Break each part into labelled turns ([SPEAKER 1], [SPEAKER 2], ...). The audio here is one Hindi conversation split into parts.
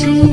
[SPEAKER 1] dream.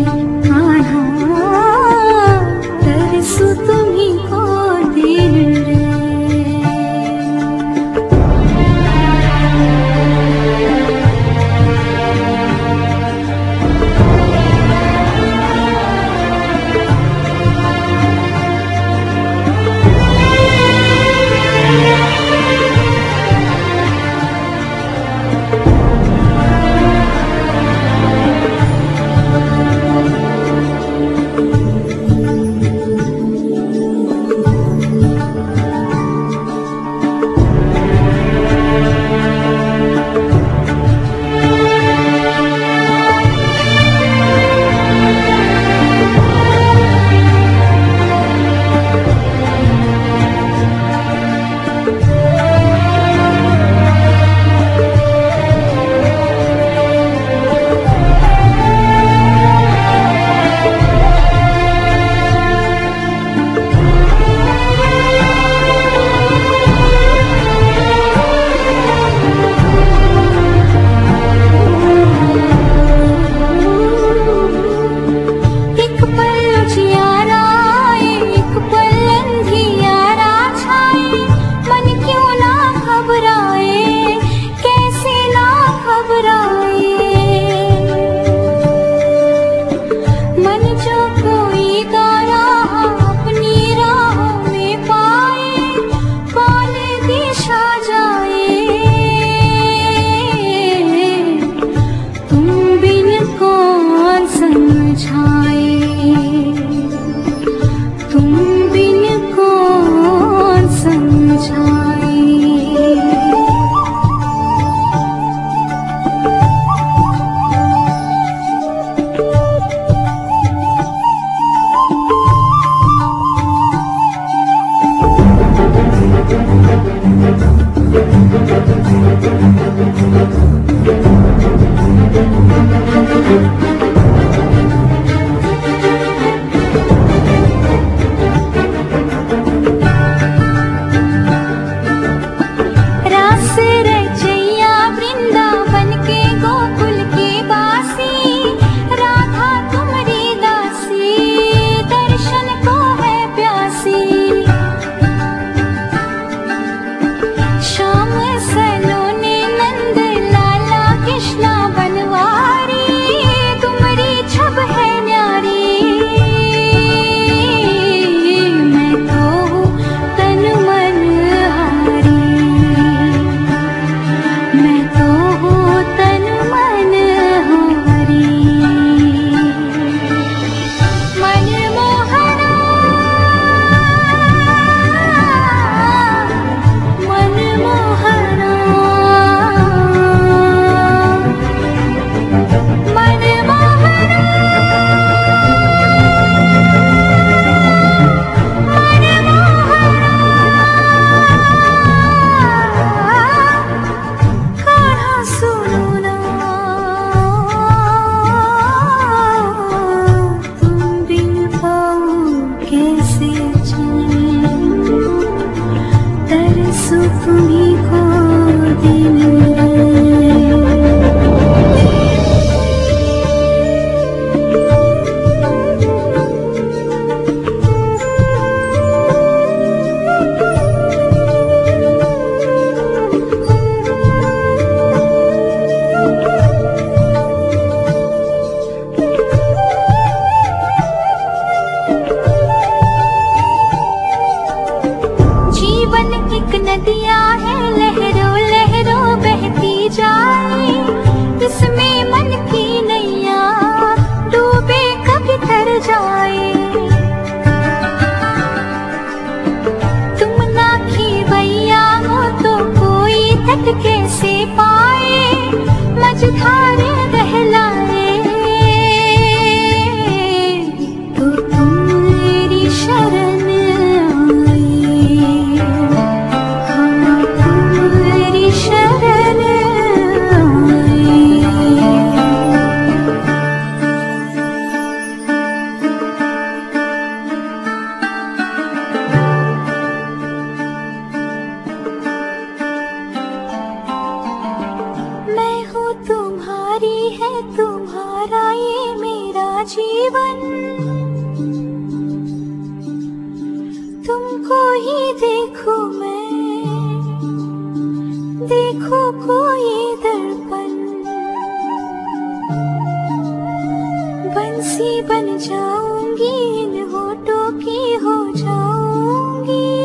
[SPEAKER 1] नदिया है जीवन। तुमको ही देखो मैं। देखो कोई दर्पण। बंसी बन जाऊँगी, इन होठों की हो जाऊँगी।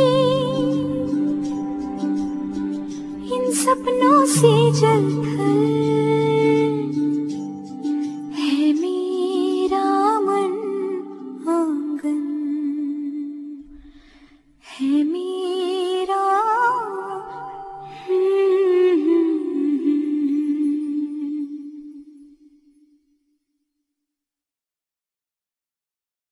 [SPEAKER 1] इन सपनों से जलकर है Hey, me.